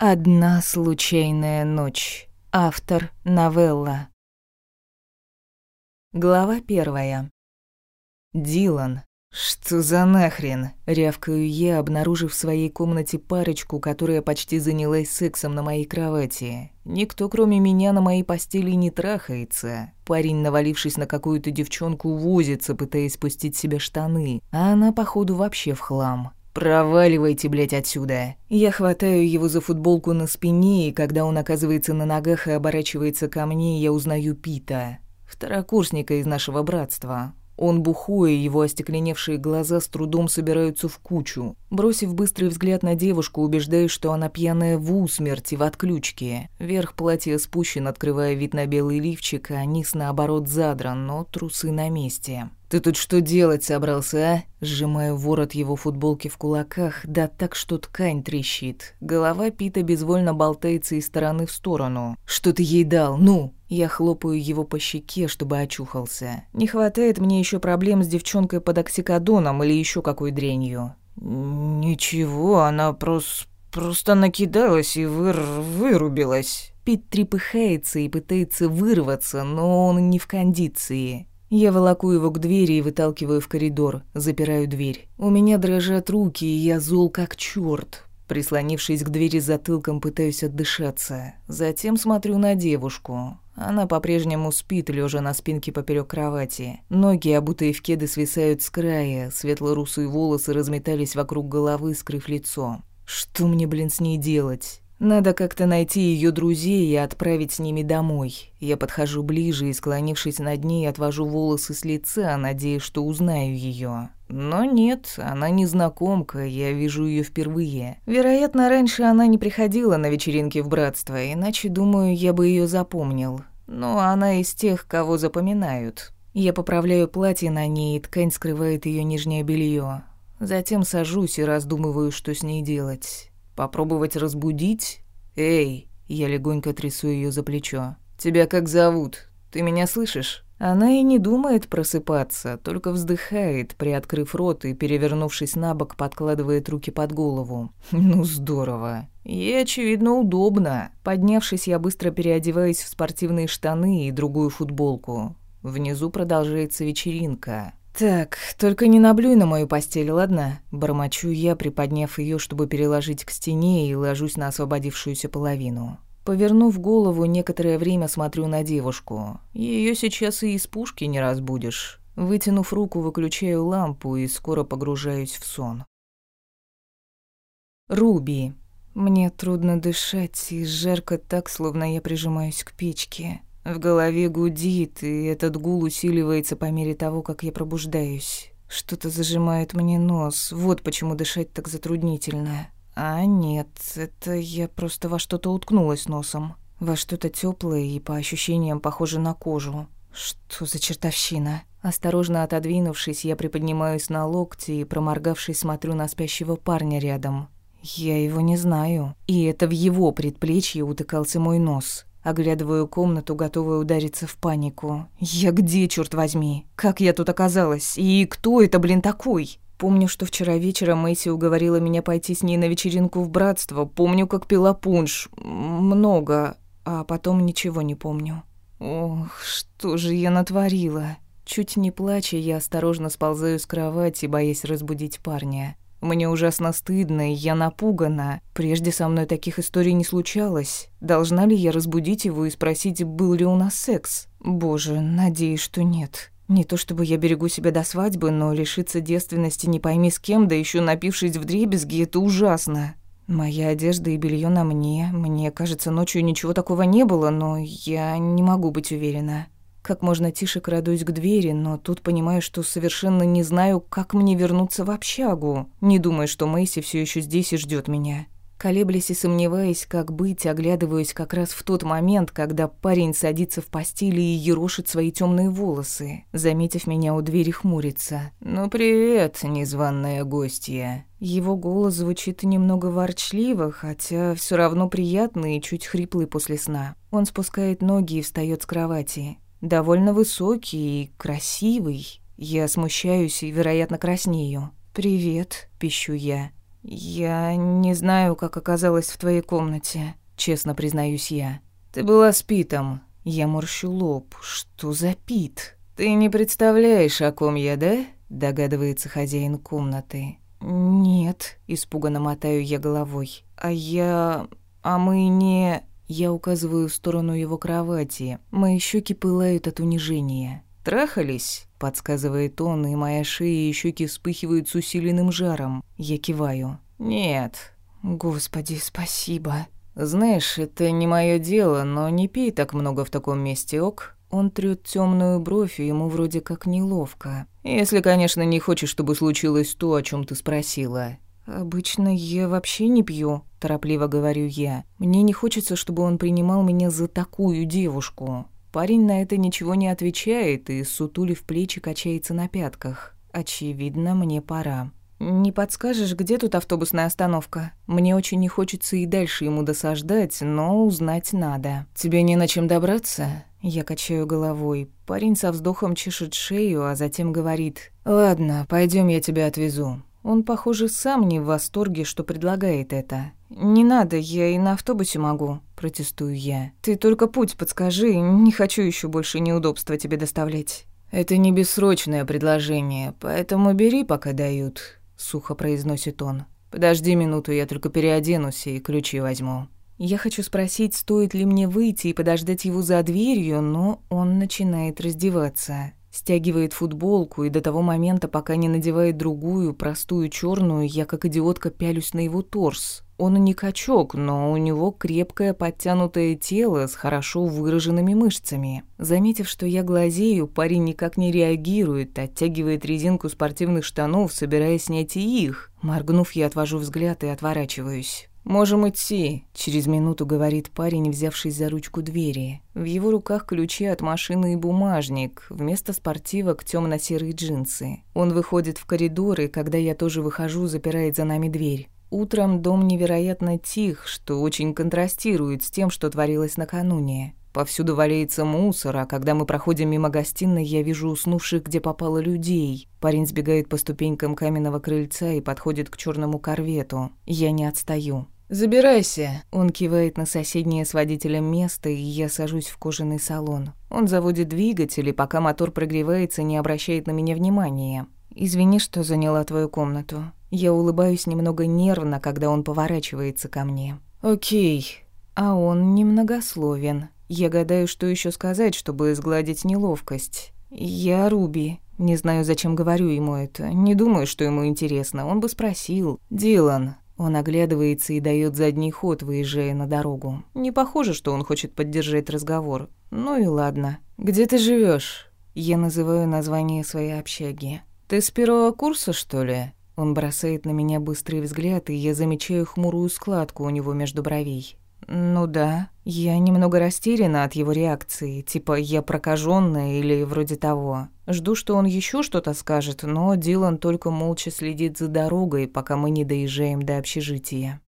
Одна случайная ночь. Автор новелла. Глава первая. Дилан. Что за нахрен? Рявкаю я, обнаружив в своей комнате парочку, которая почти занялась сексом на моей кровати. Никто, кроме меня, на моей постели не трахается. Парень, навалившись на какую-то девчонку, возится, пытаясь спустить себе штаны, а она, походу, вообще в хлам. «Проваливайте, блядь, отсюда!» Я хватаю его за футболку на спине, и когда он оказывается на ногах и оборачивается ко мне, я узнаю Пита, второкурсника из нашего братства. Он бухой, его остекленевшие глаза с трудом собираются в кучу. Бросив быстрый взгляд на девушку, убеждаюсь, что она пьяная в усмерти, в отключке. Верх платья спущен, открывая вид на белый лифчик, а низ, наоборот, задран, но трусы на месте. «Ты тут что делать собрался, а?» Сжимаю ворот его футболки в кулаках, да так, что ткань трещит. Голова Пита безвольно болтается из стороны в сторону. «Что ты ей дал? Ну!» Я хлопаю его по щеке, чтобы очухался. Не хватает мне еще проблем с девчонкой под оксикодоном или еще какой дрянью. «Ничего, она просто... просто накидалась и выр... вырубилась». Пит трепыхается и пытается вырваться, но он не в кондиции. Я волоку его к двери и выталкиваю в коридор, запираю дверь. У меня дрожат руки, и я зол как чёрт. Прислонившись к двери затылком, пытаюсь отдышаться. Затем смотрю на девушку. Она по-прежнему спит, лежа на спинке поперек кровати. Ноги, обутые в кеды, свисают с края, светло-русые волосы разметались вокруг головы, скрыв лицо. Что мне, блин, с ней делать? Надо как-то найти ее друзей и отправить с ними домой. Я подхожу ближе и, склонившись над ней, отвожу волосы с лица, надеясь, что узнаю ее. Но нет, она незнакомка, я вижу ее впервые. Вероятно, раньше она не приходила на вечеринки в братство, иначе, думаю, я бы ее запомнил. Но она из тех, кого запоминают. Я поправляю платье на ней, и ткань скрывает ее нижнее белье. Затем сажусь и раздумываю, что с ней делать. Попробовать разбудить? Эй, я легонько трясу ее за плечо. Тебя как зовут? Ты меня слышишь? Она и не думает просыпаться, только вздыхает, приоткрыв рот и, перевернувшись на бок, подкладывает руки под голову. Ну, здорово. Ей, очевидно, удобно. Поднявшись, я быстро переодеваюсь в спортивные штаны и другую футболку. Внизу продолжается вечеринка. «Так, только не наблюй на мою постель, ладно?» Бормочу я, приподняв ее, чтобы переложить к стене, и ложусь на освободившуюся половину. Повернув голову, некоторое время смотрю на девушку. Ее сейчас и из пушки не разбудишь. Вытянув руку, выключаю лампу и скоро погружаюсь в сон. Руби. Мне трудно дышать, и жарко так, словно я прижимаюсь к печке. В голове гудит, и этот гул усиливается по мере того, как я пробуждаюсь. Что-то зажимает мне нос, вот почему дышать так затруднительно. А нет, это я просто во что-то уткнулась носом. Во что-то теплое и по ощущениям похоже на кожу. Что за чертовщина? Осторожно отодвинувшись, я приподнимаюсь на локти и, проморгавшись, смотрю на спящего парня рядом. Я его не знаю. И это в его предплечье утыкался мой нос. Оглядываю комнату, готовая удариться в панику. «Я где, черт возьми? Как я тут оказалась? И кто это, блин, такой?» Помню, что вчера вечером Мэйси уговорила меня пойти с ней на вечеринку в братство. Помню, как пила пунш. Много. А потом ничего не помню. Ох, что же я натворила? Чуть не плача, я осторожно сползаю с кровати, боясь разбудить парня. Мне ужасно стыдно, и я напугана. Прежде со мной таких историй не случалось. Должна ли я разбудить его и спросить, был ли у нас секс? Боже, надеюсь, что нет. Не то чтобы я берегу себя до свадьбы, но лишиться девственности не пойми с кем, да еще напившись в дребезги, это ужасно. Моя одежда и белье на мне. Мне кажется, ночью ничего такого не было, но я не могу быть уверена. Как можно тише крадусь к двери, но тут понимаю, что совершенно не знаю, как мне вернуться в общагу. Не думаю, что Мэйси все еще здесь и ждет меня. Колеблясь и сомневаясь, как быть, оглядываюсь как раз в тот момент, когда парень садится в постели и ерошит свои темные волосы. Заметив меня у двери, хмурится. «Ну привет, незваная гостья». Его голос звучит немного ворчливо, хотя все равно приятный и чуть хриплый после сна. Он спускает ноги и встает с кровати довольно высокий и красивый. Я смущаюсь и, вероятно, краснею. «Привет», — пищу я. «Я не знаю, как оказалась в твоей комнате», — честно признаюсь я. «Ты была с Питом». Я морщу лоб. «Что за Пит?» «Ты не представляешь, о ком я, да?» — догадывается хозяин комнаты. «Нет», — испуганно мотаю я головой. «А я... а мы не...» Я указываю в сторону его кровати. Мои щеки пылают от унижения. «Трахались?» — подсказывает он, и моя шея и щеки вспыхивают с усиленным жаром. Я киваю. «Нет». «Господи, спасибо». «Знаешь, это не мое дело, но не пей так много в таком месте, ок?» Он трёт темную бровь, и ему вроде как неловко. «Если, конечно, не хочешь, чтобы случилось то, о чем ты спросила». «Обычно я вообще не пью», – торопливо говорю я. «Мне не хочется, чтобы он принимал меня за такую девушку». Парень на это ничего не отвечает и, сутулив плечи, качается на пятках. Очевидно, мне пора. «Не подскажешь, где тут автобусная остановка? Мне очень не хочется и дальше ему досаждать, но узнать надо. Тебе не на чем добраться?» Я качаю головой. Парень со вздохом чешет шею, а затем говорит. «Ладно, пойдем, я тебя отвезу». Он, похоже, сам не в восторге, что предлагает это. «Не надо, я и на автобусе могу», – протестую я. «Ты только путь подскажи, не хочу еще больше неудобства тебе доставлять». «Это не бессрочное предложение, поэтому бери, пока дают», – сухо произносит он. «Подожди минуту, я только переоденусь и ключи возьму». Я хочу спросить, стоит ли мне выйти и подождать его за дверью, но он начинает раздеваться стягивает футболку, и до того момента, пока не надевает другую, простую черную, я как идиотка пялюсь на его торс. Он не качок, но у него крепкое подтянутое тело с хорошо выраженными мышцами. Заметив, что я глазею, парень никак не реагирует, оттягивает резинку спортивных штанов, собираясь снять и их. Моргнув, я отвожу взгляд и отворачиваюсь. «Можем идти», — через минуту говорит парень, взявшись за ручку двери. В его руках ключи от машины и бумажник, вместо спортивок темно-серые джинсы. Он выходит в коридор, и когда я тоже выхожу, запирает за нами дверь. Утром дом невероятно тих, что очень контрастирует с тем, что творилось накануне. Повсюду валяется мусор, а когда мы проходим мимо гостиной, я вижу уснувших, где попало людей. Парень сбегает по ступенькам каменного крыльца и подходит к черному корвету. Я не отстаю. «Забирайся!» Он кивает на соседнее с водителем место, и я сажусь в кожаный салон. Он заводит двигатель, и пока мотор прогревается, не обращает на меня внимания. «Извини, что заняла твою комнату». Я улыбаюсь немного нервно, когда он поворачивается ко мне. «Окей». А он немногословен. Я гадаю, что еще сказать, чтобы сгладить неловкость. «Я Руби». Не знаю, зачем говорю ему это. Не думаю, что ему интересно. Он бы спросил. «Дилан, он оглядывается и дает задний ход, выезжая на дорогу. Не похоже, что он хочет поддержать разговор. Ну и ладно. «Где ты живешь? Я называю название своей общаги. «Ты с первого курса, что ли?» Он бросает на меня быстрый взгляд, и я замечаю хмурую складку у него между бровей. «Ну да». Я немного растеряна от его реакции, типа «я прокаженная» или вроде того. Жду, что он еще что-то скажет, но Дилан только молча следит за дорогой, пока мы не доезжаем до общежития.